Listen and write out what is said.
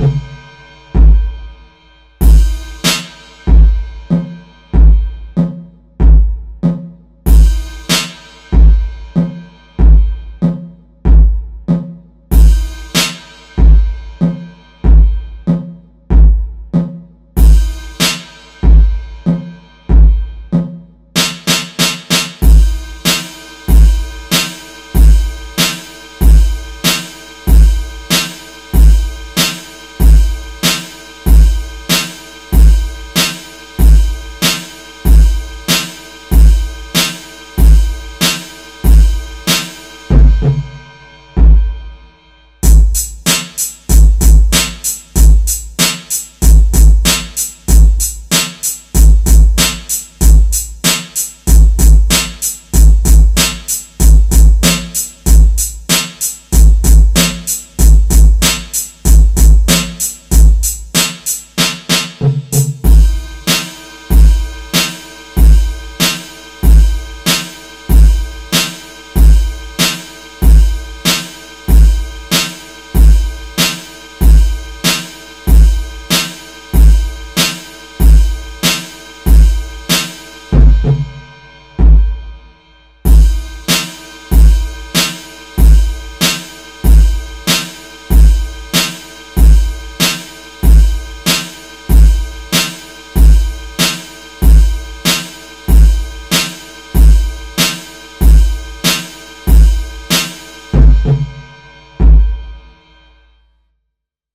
you